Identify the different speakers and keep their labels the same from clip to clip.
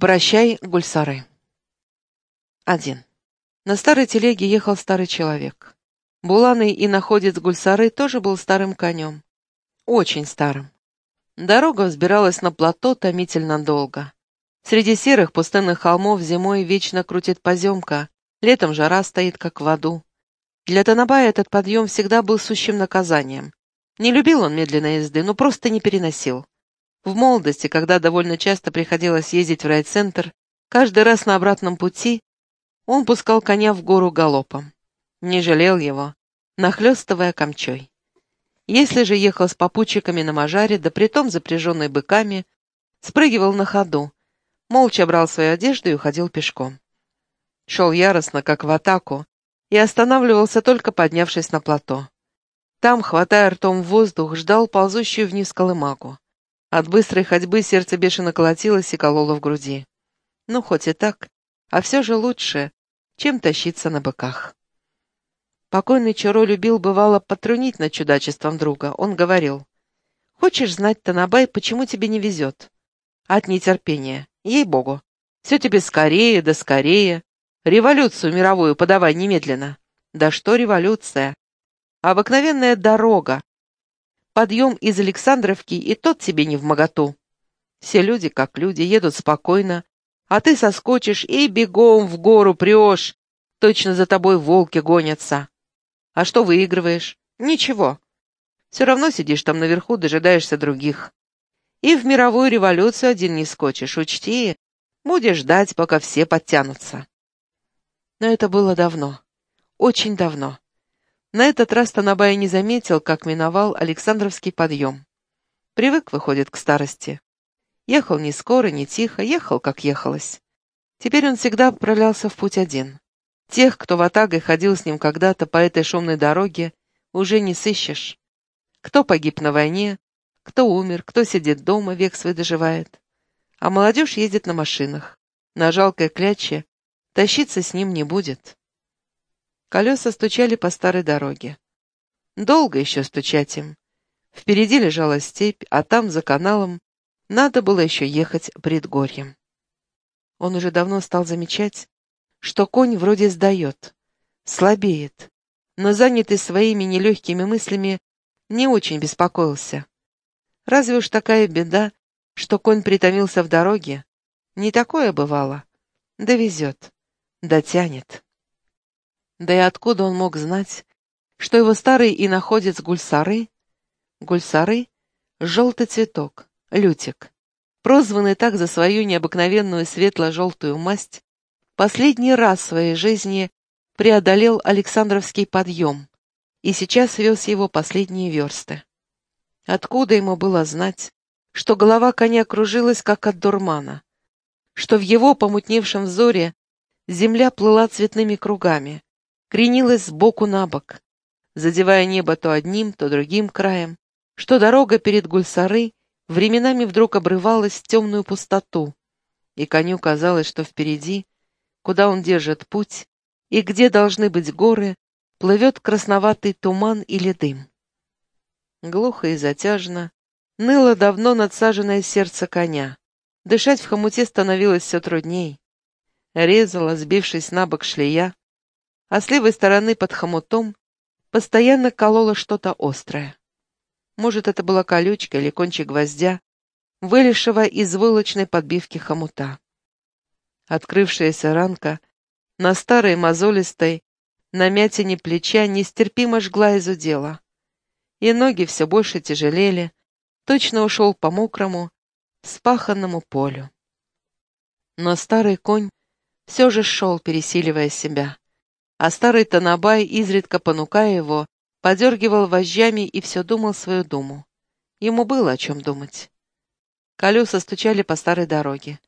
Speaker 1: Прощай, Гульсары. Один. На старой телеге ехал старый человек. Буланый и находец Гульсары тоже был старым конем. Очень старым. Дорога взбиралась на плато томительно долго. Среди серых пустынных холмов зимой вечно крутит поземка, летом жара стоит как в аду. Для Танабая этот подъем всегда был сущим наказанием. Не любил он медленной езды, но просто не переносил. В молодости, когда довольно часто приходилось ездить в райцентр, каждый раз на обратном пути он пускал коня в гору галопом. Не жалел его, нахлестывая камчой. Если же ехал с попутчиками на мажаре, да притом запряженный быками, спрыгивал на ходу, молча брал свою одежду и уходил пешком. Шел яростно, как в атаку, и останавливался только поднявшись на плато. Там, хватая ртом воздух, ждал ползущую вниз колымагу. От быстрой ходьбы сердце бешено колотилось и кололо в груди. Ну, хоть и так, а все же лучше, чем тащиться на быках. Покойный Чаро любил, бывало, потрунить над чудачеством друга. Он говорил, «Хочешь знать, Танабай, почему тебе не везет?» «От нетерпения. Ей-богу. Все тебе скорее да скорее. Революцию мировую подавай немедленно». «Да что революция? Обыкновенная дорога, Подъем из Александровки, и тот тебе не в моготу. Все люди, как люди, едут спокойно, а ты соскочишь и бегом в гору прешь. Точно за тобой волки гонятся. А что выигрываешь? Ничего. Все равно сидишь там наверху, дожидаешься других. И в мировую революцию один не скочишь, учти. Будешь ждать, пока все подтянутся. Но это было давно. Очень давно. На этот раз Танабай не заметил, как миновал Александровский подъем. Привык, выходит, к старости. Ехал не скоро, не тихо, ехал, как ехалось. Теперь он всегда отправлялся в путь один. Тех, кто в Атаге ходил с ним когда-то по этой шумной дороге, уже не сыщешь. Кто погиб на войне, кто умер, кто сидит дома, век свой доживает. А молодежь ездит на машинах. На жалкой кляче тащиться с ним не будет. Колеса стучали по старой дороге. Долго еще стучать им. Впереди лежала степь, а там, за каналом, надо было еще ехать предгорьем. Он уже давно стал замечать, что конь вроде сдает, слабеет, но занятый своими нелегкими мыслями не очень беспокоился. Разве уж такая беда, что конь притомился в дороге? Не такое бывало. Довезет, дотянет. Да и откуда он мог знать, что его старый иноходец Гульсары, Гульсары — желтый цветок, лютик, прозванный так за свою необыкновенную светло-желтую масть, последний раз в своей жизни преодолел Александровский подъем и сейчас вез его последние версты. Откуда ему было знать, что голова коня кружилась, как от дурмана, что в его помутневшем взоре земля плыла цветными кругами, кренилась сбоку на бок, задевая небо то одним, то другим краем, что дорога перед Гульсары временами вдруг обрывалась в темную пустоту, и коню казалось, что впереди, куда он держит путь, и где должны быть горы, плывет красноватый туман или дым. Глухо и затяжно ныло давно надсаженное сердце коня. Дышать в хомуте становилось все трудней. Резала, сбившись на бок шлея, а с левой стороны под хомутом постоянно кололо что-то острое. Может, это была колючка или кончик гвоздя, вылезшего из вылочной подбивки хомута. Открывшаяся ранка на старой мозолистой, на мятине плеча нестерпимо жгла из удела, и ноги все больше тяжелели, точно ушел по мокрому, спаханному полю. Но старый конь все же шел, пересиливая себя а старый Танабай, изредка понукая его, подергивал вожжами и все думал свою думу. Ему было о чем думать. Колеса стучали по старой дороге.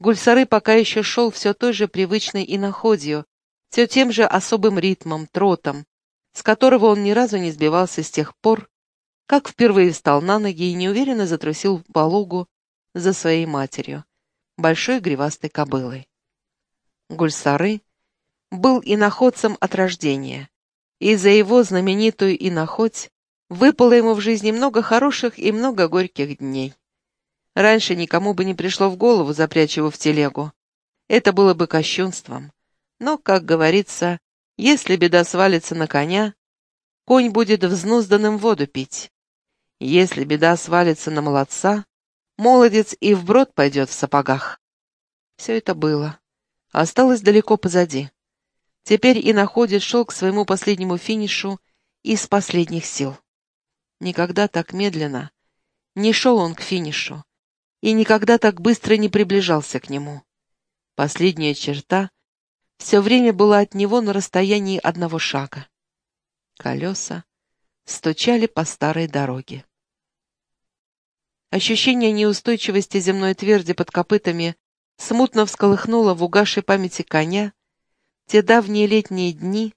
Speaker 1: Гульсары пока еще шел все той же привычной иноходью, все тем же особым ритмом, тротом, с которого он ни разу не сбивался с тех пор, как впервые встал на ноги и неуверенно затрусил по лугу за своей матерью, большой гривастой кобылой. Гульсары был иноходцем от рождения, и за его знаменитую иноходь выпало ему в жизни много хороших и много горьких дней. Раньше никому бы не пришло в голову запрячь его в телегу. Это было бы кощунством. Но, как говорится, если беда свалится на коня, конь будет взнузданным воду пить. Если беда свалится на молодца, молодец и вброд пойдет в сапогах. Все это было. Осталось далеко позади. Теперь и находит шел к своему последнему финишу из последних сил. Никогда так медленно не шел он к финишу, и никогда так быстро не приближался к нему. Последняя черта все время была от него на расстоянии одного шага. Колеса стучали по старой дороге. Ощущение неустойчивости земной тверди под копытами смутно всколыхнуло в угасшей памяти коня те давние летние дни,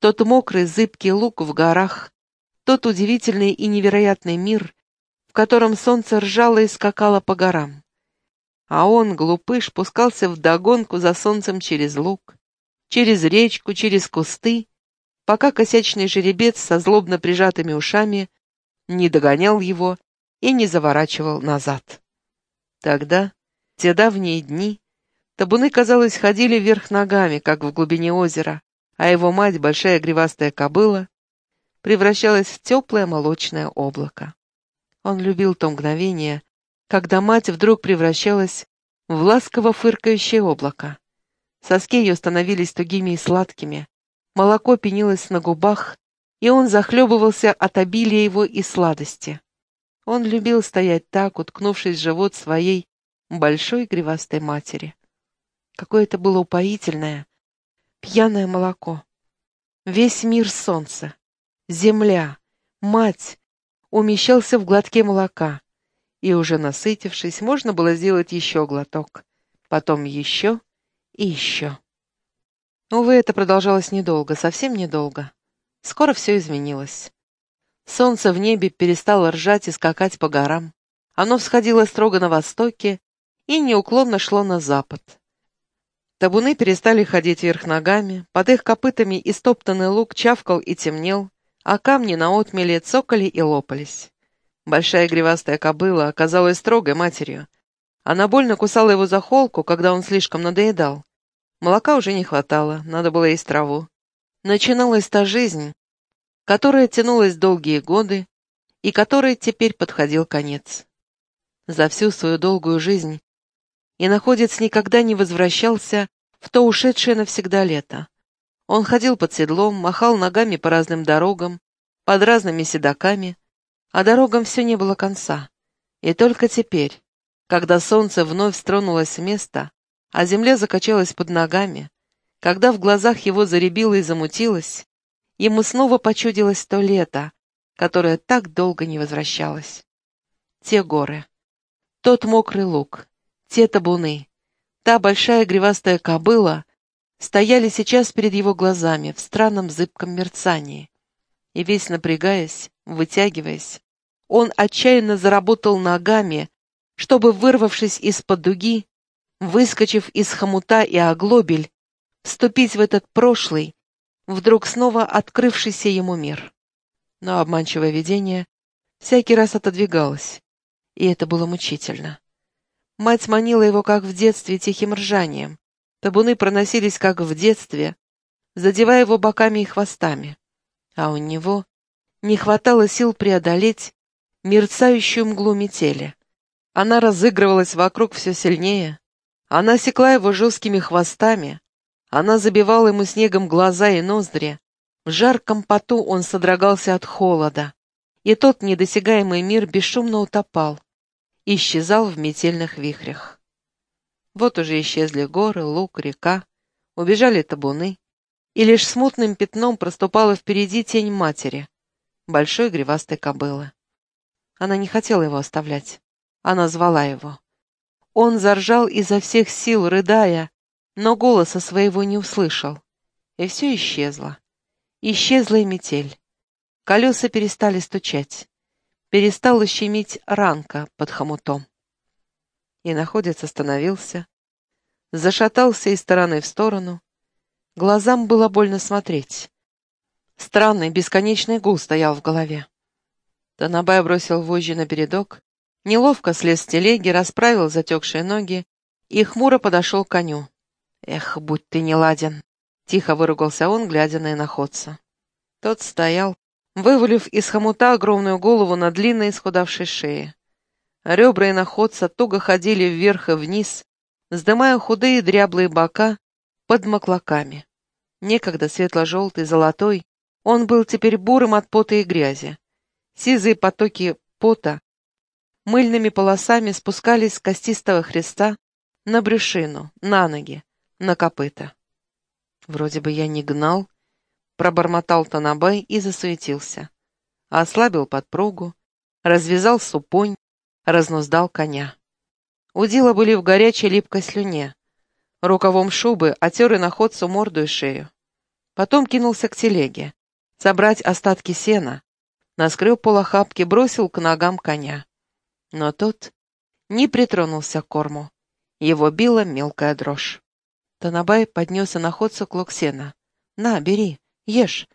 Speaker 1: тот мокрый зыбкий луг в горах, тот удивительный и невероятный мир, в котором солнце ржало и скакало по горам. А он, глупыш, пускался вдогонку за солнцем через луг, через речку, через кусты, пока косячный жеребец со злобно прижатыми ушами не догонял его и не заворачивал назад. Тогда, те давние дни, табуны, казалось, ходили вверх ногами, как в глубине озера, а его мать, большая гривастая кобыла, превращалась в теплое молочное облако. Он любил то мгновение, когда мать вдруг превращалась в ласково фыркающее облако. Соски ее становились тугими и сладкими, молоко пенилось на губах, и он захлебывался от обилия его и сладости. Он любил стоять так, уткнувшись в живот своей большой гривастой матери. Какое это было упоительное, пьяное молоко. Весь мир солнца, земля, мать умещался в глотке молока, и уже насытившись, можно было сделать еще глоток, потом еще и еще. Увы, это продолжалось недолго, совсем недолго. Скоро все изменилось. Солнце в небе перестало ржать и скакать по горам. Оно всходило строго на востоке и неуклонно шло на запад. Табуны перестали ходить вверх ногами, под их копытами истоптанный лук чавкал и темнел, а камни на отмеле цокали и лопались. Большая гривастая кобыла оказалась строгой матерью. Она больно кусала его за холку, когда он слишком надоедал. Молока уже не хватало, надо было есть траву. Начиналась та жизнь, которая тянулась долгие годы и которой теперь подходил конец. За всю свою долгую жизнь и находец никогда не возвращался в то ушедшее навсегда лето. Он ходил под седлом, махал ногами по разным дорогам, под разными седаками, а дорогам все не было конца. И только теперь, когда солнце вновь стронулось с места, а земля закачалась под ногами, когда в глазах его заребило и замутилось, ему снова почудилось то лето, которое так долго не возвращалось. Те горы, тот мокрый луг, те табуны, та большая гривастая кобыла стояли сейчас перед его глазами в странном зыбком мерцании. И весь напрягаясь, вытягиваясь, он отчаянно заработал ногами, чтобы, вырвавшись из-под дуги, выскочив из хомута и оглобель, вступить в этот прошлый, вдруг снова открывшийся ему мир. Но обманчивое видение всякий раз отодвигалось, и это было мучительно. Мать манила его, как в детстве, тихим ржанием. Табуны проносились, как в детстве, задевая его боками и хвостами. А у него не хватало сил преодолеть мерцающую мглу метели. Она разыгрывалась вокруг все сильнее. Она секла его жесткими хвостами. Она забивала ему снегом глаза и ноздри. В жарком поту он содрогался от холода. И тот недосягаемый мир бесшумно утопал, исчезал в метельных вихрях. Вот уже исчезли горы, луг, река, убежали табуны, и лишь смутным пятном проступала впереди тень матери, большой гривастой кобылы. Она не хотела его оставлять. Она звала его. Он заржал изо всех сил, рыдая, но голоса своего не услышал. И все исчезло. Исчезла и метель. Колеса перестали стучать перестала щемить ранка под хомутом. И находец остановился, зашатался из стороны в сторону. Глазам было больно смотреть. Странный, бесконечный гул стоял в голове. Танабай бросил вожжи на передок Неловко слез с телеги, расправил затекшие ноги и хмуро подошел к коню. «Эх, будь ты неладен!» — тихо выругался он, глядя на иноходца. Тот стоял, вывалив из хомута огромную голову на длинной исхудавшей шее. Ребра иноходца туго ходили вверх и вниз, вздымая худые дряблые бока под маклаками. Некогда светло-желтый, золотой, он был теперь бурым от пота и грязи. Сизые потоки пота мыльными полосами спускались с костистого хреста на брюшину, на ноги, на копыта. Вроде бы я не гнал, пробормотал Танабай и засуетился. Ослабил подпругу, развязал супонь, разнуздал коня. Удила были в горячей липкой слюне. Рукавом шубы отер и находцу морду и шею. Потом кинулся к телеге. Собрать остатки сена. Наскреб полохапки, бросил к ногам коня. Но тот не притронулся к корму. Его била мелкая дрожь. Танабай поднес находцу клок сена. «На, бери, ешь.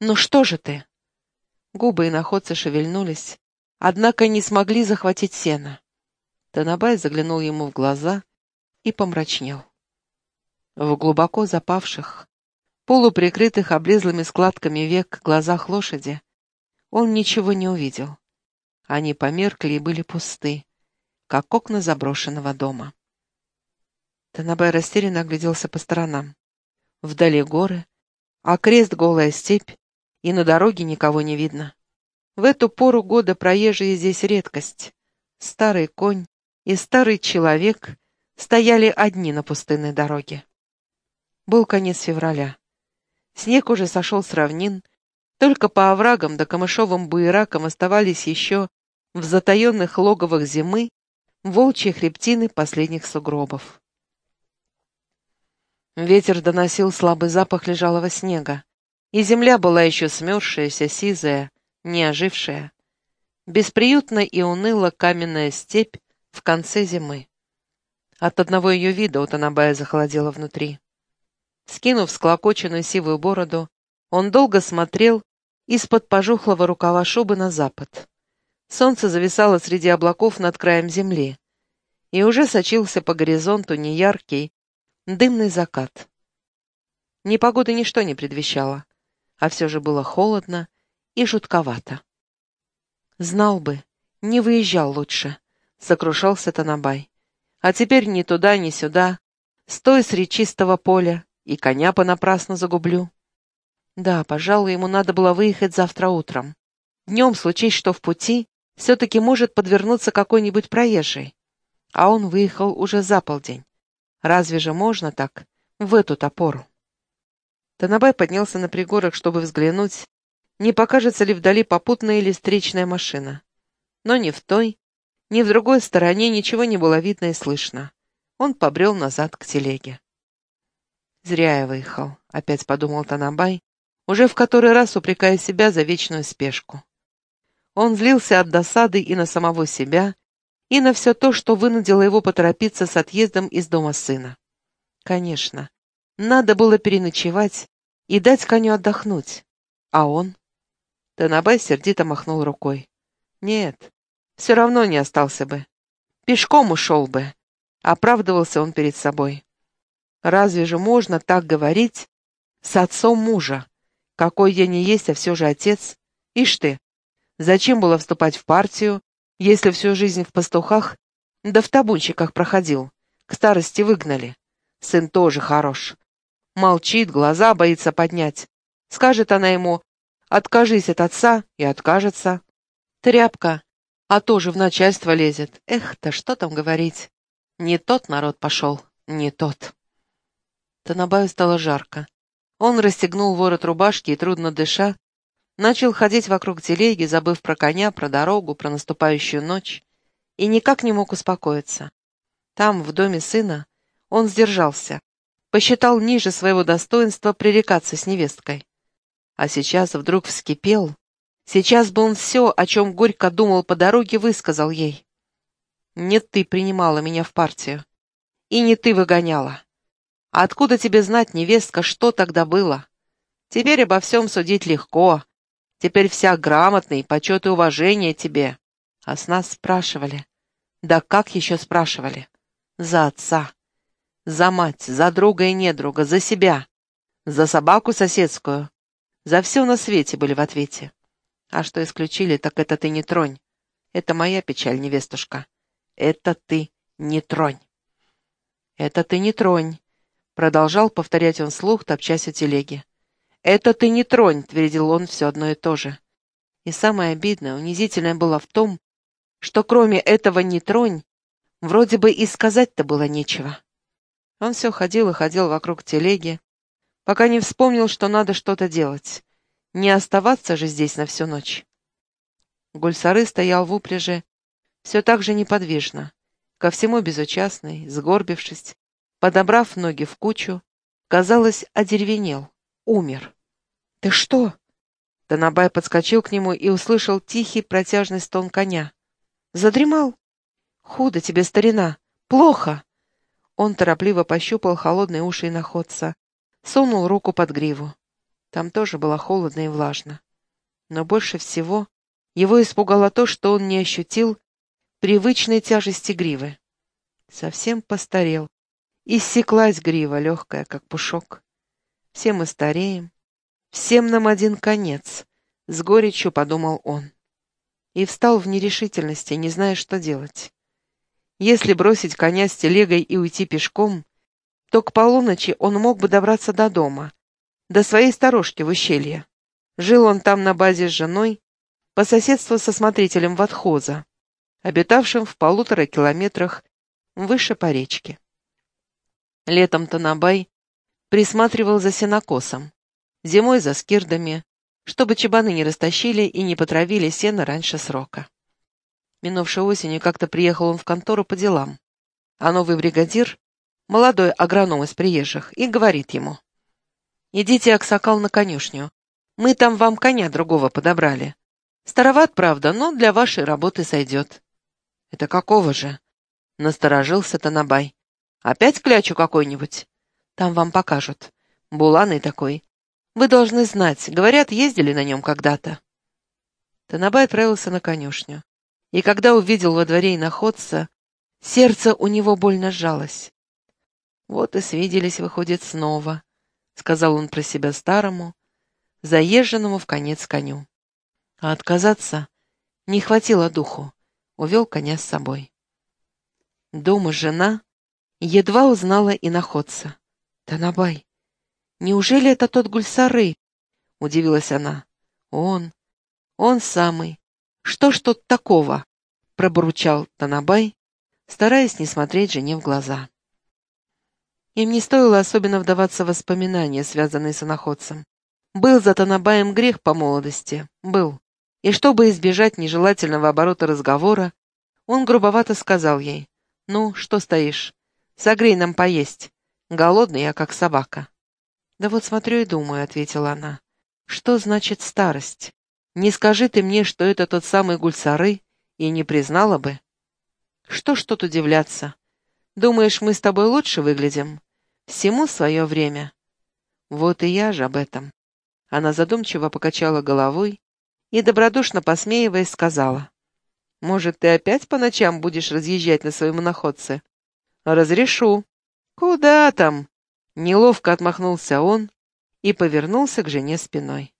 Speaker 1: Ну что же ты?» Губы иноходца шевельнулись, однако не смогли захватить сена. Танабай заглянул ему в глаза и помрачнел. В глубоко запавших, полуприкрытых облезлыми складками век глазах лошади он ничего не увидел. Они померкли и были пусты, как окна заброшенного дома. Танабай растерянно огляделся по сторонам. Вдали горы, а крест голая степь, и на дороге никого не видно. В эту пору года проезжие здесь редкость. Старый конь и старый человек стояли одни на пустынной дороге. Был конец февраля. Снег уже сошел с равнин, только по оврагам да камышовым буеракам оставались еще в затаенных логовах зимы волчьи хребтины последних сугробов. Ветер доносил слабый запах лежалого снега, и земля была еще смерзшаяся, сизая, не ожившая. Бесприютно и уныло каменная степь в конце зимы. От одного ее вида у Танабая захолодело внутри. Скинув склокоченную сивую бороду, он долго смотрел из-под пожухлого рукава шубы на запад. Солнце зависало среди облаков над краем земли, и уже сочился по горизонту неяркий, дымный закат. Непогоды ничто не предвещало, а все же было холодно и жутковато. «Знал бы, не выезжал лучше», — сокрушался Танабай. «А теперь ни туда, ни сюда, стой среди чистого поля, и коня понапрасну загублю. Да, пожалуй, ему надо было выехать завтра утром. Днем, случись что в пути, все-таки может подвернуться какой-нибудь проезжий. А он выехал уже за полдень. Разве же можно так, в эту топору? Танабай поднялся на пригорок, чтобы взглянуть, не покажется ли вдали попутная или встречная машина. Но ни в той, ни в другой стороне ничего не было видно и слышно. Он побрел назад к телеге. «Зря я выехал», — опять подумал Танабай, уже в который раз упрекая себя за вечную спешку. Он злился от досады и на самого себя, и на все то, что вынудило его поторопиться с отъездом из дома сына. Конечно, надо было переночевать и дать коню отдохнуть. А он? Танабай сердито махнул рукой. Нет, все равно не остался бы. Пешком ушел бы. Оправдывался он перед собой. Разве же можно так говорить с отцом мужа? Какой я не есть, а все же отец. Ишь ты, зачем было вступать в партию, если всю жизнь в пастухах да в табунщиках проходил? К старости выгнали. Сын тоже хорош. Молчит, глаза боится поднять. Скажет она ему, откажись от отца, и откажется. Тряпка, а тоже в начальство лезет. Эх, да что там говорить. Не тот народ пошел, не тот. Танабаю стало жарко. Он расстегнул ворот рубашки и, трудно дыша, начал ходить вокруг телеги, забыв про коня, про дорогу, про наступающую ночь, и никак не мог успокоиться. Там, в доме сына, он сдержался, посчитал ниже своего достоинства пререкаться с невесткой. А сейчас вдруг вскипел. Сейчас бы он все, о чем горько думал по дороге, высказал ей. «Не ты принимала меня в партию, и не ты выгоняла. А откуда тебе знать, невестка, что тогда было? Теперь обо всем судить легко. Теперь вся грамотный, почет и уважение тебе. А с нас спрашивали. Да как еще спрашивали? За отца. За мать, за друга и недруга, за себя. За собаку соседскую. За все на свете были в ответе. А что исключили, так это ты не тронь. Это моя печаль, невестушка. Это ты не тронь. Это ты не тронь. Продолжал повторять он слух, топчась у телеги. «Это ты не тронь», — твердил он все одно и то же. И самое обидное, унизительное было в том, что кроме этого «не тронь» вроде бы и сказать-то было нечего. Он все ходил и ходил вокруг телеги, пока не вспомнил, что надо что-то делать. Не оставаться же здесь на всю ночь. Гульсары стоял в упряжи, все так же неподвижно, ко всему безучастный, сгорбившись, подобрав ноги в кучу, казалось, одеревенел, умер. «Ты что?» Танабай подскочил к нему и услышал тихий протяжный стон коня. «Задремал?» «Худо тебе, старина! Плохо!» Он торопливо пощупал холодные уши иноходца, сунул руку под гриву. Там тоже было холодно и влажно. Но больше всего его испугало то, что он не ощутил привычной тяжести гривы. Совсем постарел. Иссеклась грива, легкая, как пушок. Все мы стареем. Всем нам один конец, — с горечью подумал он. И встал в нерешительности, не зная, что делать. Если бросить коня с телегой и уйти пешком, то к полуночи он мог бы добраться до дома, до своей сторожки в ущелье. Жил он там на базе с женой, по соседству со смотрителем Ватхоза, обитавшим в полутора километрах выше по речке. Летом Танабай присматривал за сенокосом, зимой за скирдами, чтобы чабаны не растащили и не потравили сено раньше срока. Минувшей осенью как-то приехал он в контору по делам, а новый бригадир, молодой агроном из приезжих, и говорит ему, «Идите, Аксакал, на конюшню. Мы там вам коня другого подобрали. Староват, правда, но для вашей работы сойдет». «Это какого же?» — насторожился Танабай. «Опять клячу какой-нибудь?» «Там вам покажут. Буланый такой. Вы должны знать, говорят, ездили на нем когда-то». Танабай отправился на конюшню и когда увидел во дворе иноходца, сердце у него больно сжалось. «Вот и свиделись, выходит, снова», — сказал он про себя старому, заезженному в конец коню. А отказаться не хватило духу, увел коня с собой. Дома жена едва узнала иноходца. «Танабай, неужели это тот Гульсары?» — удивилась она. «Он, он самый, «Что ж тут такого?» — пробурчал Танабай, стараясь не смотреть жене в глаза. Им не стоило особенно вдаваться в воспоминания, связанные с иноходцем. Был за Танабаем грех по молодости, был. И чтобы избежать нежелательного оборота разговора, он грубовато сказал ей, «Ну, что стоишь? Согрей нам поесть. Голодный я, как собака». «Да вот смотрю и думаю», — ответила она. «Что значит старость? Не скажи ты мне, что это тот самый Гульсары, и не признала бы. Что ж тут удивляться? Думаешь, мы с тобой лучше выглядим? Всему свое время. Вот и я же об этом. Она задумчиво покачала головой и, добродушно посмеиваясь, сказала. «Может, ты опять по ночам будешь разъезжать на своем находце?» «Разрешу». «Куда там?» Неловко отмахнулся он и повернулся к жене спиной.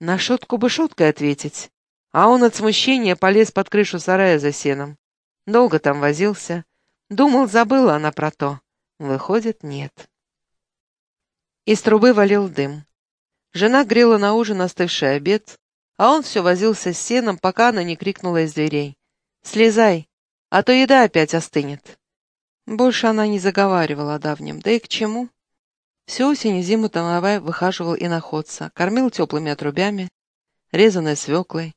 Speaker 1: На шутку бы шуткой ответить. А он от смущения полез под крышу сарая за сеном. Долго там возился. Думал, забыла она про то. Выходит, нет. Из трубы валил дым. Жена грела на ужин остывший обед, а он все возился с сеном, пока она не крикнула из дверей. «Слезай, а то еда опять остынет». Больше она не заговаривала о давнем, да и к чему? Всю осень и зиму Тамавай выхаживал и находца, кормил теплыми отрубями, резаной свеклой.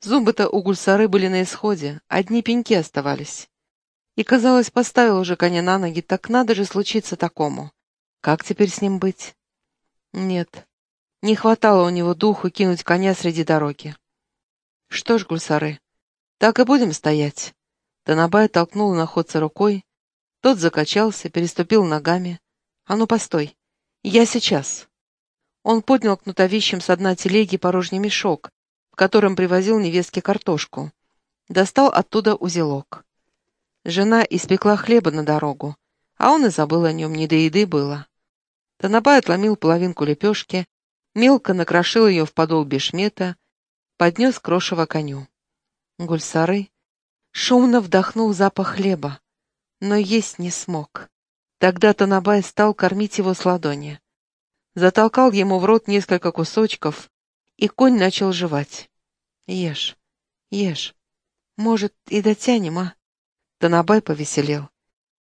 Speaker 1: Зубы-то у гульсары были на исходе, одни пеньки оставались. И, казалось, поставил уже коня на ноги, так надо же случиться такому. Как теперь с ним быть? Нет, не хватало у него духу кинуть коня среди дороги. Что ж, гульсары, так и будем стоять. Танабай толкнул находца рукой, тот закачался, переступил ногами. «А ну, постой! Я сейчас!» Он поднял кнутовищем с дна телеги порожний мешок, в котором привозил невестке картошку, Достал оттуда узелок. Жена испекла хлеба на дорогу, а он и забыл о нем, не до еды было. Танабай отломил половинку лепешки, мелко накрошил ее в подол бешмета, поднес крошево коню. Гульсары шумно вдохнул запах хлеба, но есть не смог. Тогда Танабай стал кормить его с ладони. Затолкал ему в рот несколько кусочков, и конь начал жевать. «Ешь, ешь. Может, и дотянем, а?» Танабай повеселел.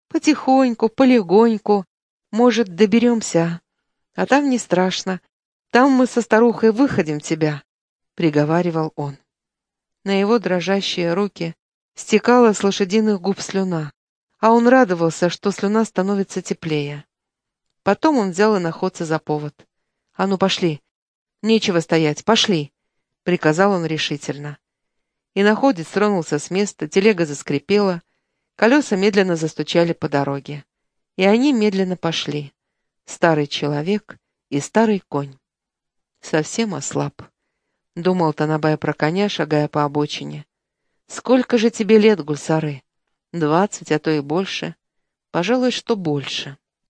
Speaker 1: «Потихоньку, полегоньку. Может, доберемся, а? А там не страшно. Там мы со старухой выходим тебя», — приговаривал он. На его дрожащие руки стекала с лошадиных губ слюна, а он радовался, что слюна становится теплее. Потом он взял и находца за повод. «А ну, пошли! Нечего стоять, пошли!» — приказал он решительно. И находец тронулся с места, телега заскрипела, колеса медленно застучали по дороге. И они медленно пошли. Старый человек и старый конь. Совсем ослаб. Думал Танабай про коня, шагая по обочине. «Сколько же тебе лет, гульсары? Двадцать, а то и больше. Пожалуй, что больше».